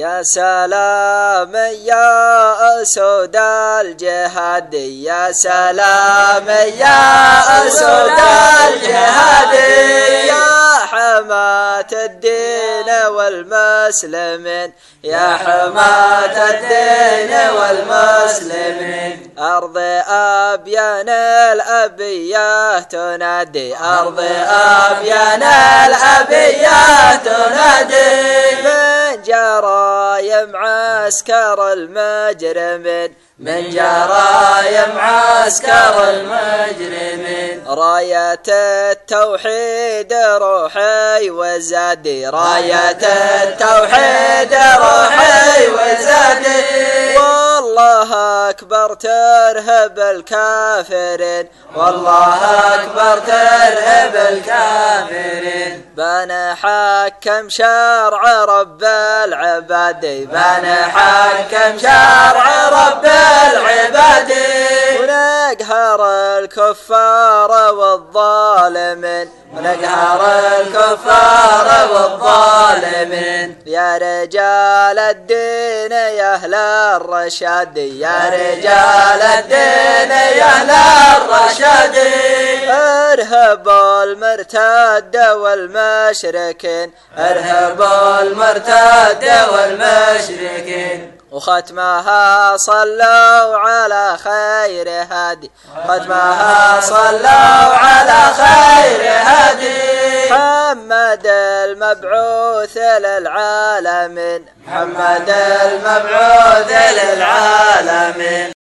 يا سلام يا أسود الجهاد يا سلام يا أسود الجهاد يا حماة الدين والمسلمين يا حماة الدين والمسلمين. أرض أبيان الأبية تنادي أرض أبيان الأبية تنادي. جرايم عسكر المجرمين. من جرايم عسكر المجرمين. راية التوحيد روحي وزادي. راية التوحيد روحي وزادي أكبر ترهب الكافرين. والله أكبر ترهب الكافرين. بنا حكم شرع رب العباد. بنا حكم شرع رب العباد. ونقهر الكفار والظالمين. ونقهر الكفار والظالمين. يا رجال الدين يا أهل الرشاد. يا رجال الدين يا أهل الرشاد. ارهبوا المرتد والمشركين. ارهبوا المرتد والمشركين. وختمها صلوا على خير هادي. ختمها صلوا على خير المبعوث للعالمين. محمد المبعوث للعالمين.